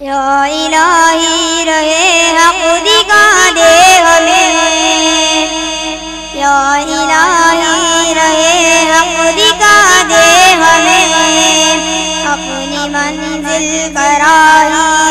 یا الہی رہے حق دکھا دے ہمیں۔ یا الہی رہے حق دکھا دے ہمیں۔ اپنی منزل کرائی۔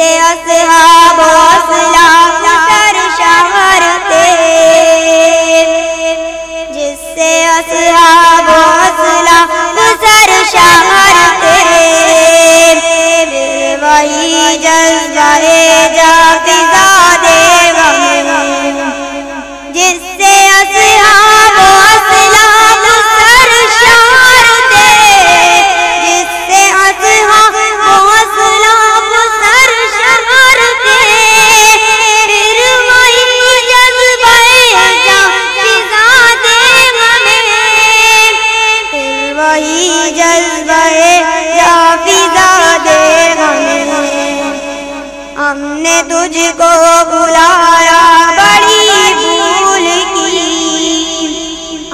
سے اصحاب و اسلام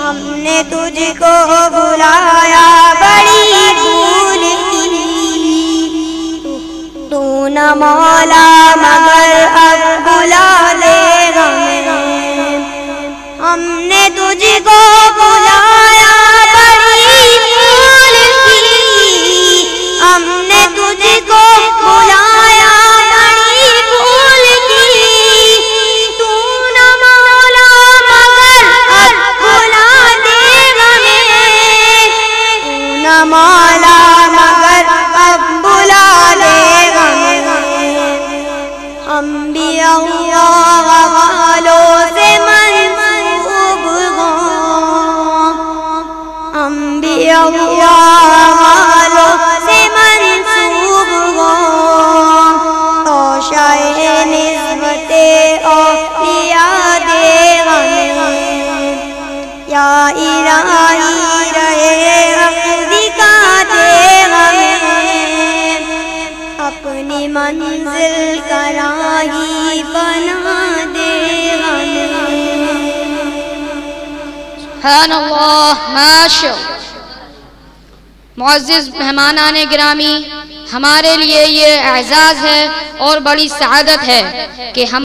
ہم نے تجھ کو بلایا، بڑی بھولی تو نہ مولا، مگر اب بلا لے گا ہم نے تجھ کو بدل کر آئی بنا دے ہمیں۔ اللہ معزز مہمان آنے گرامی، ہمارے لیے یہ اعزاز ہے اور بڑی سعادت ہے کہ ہم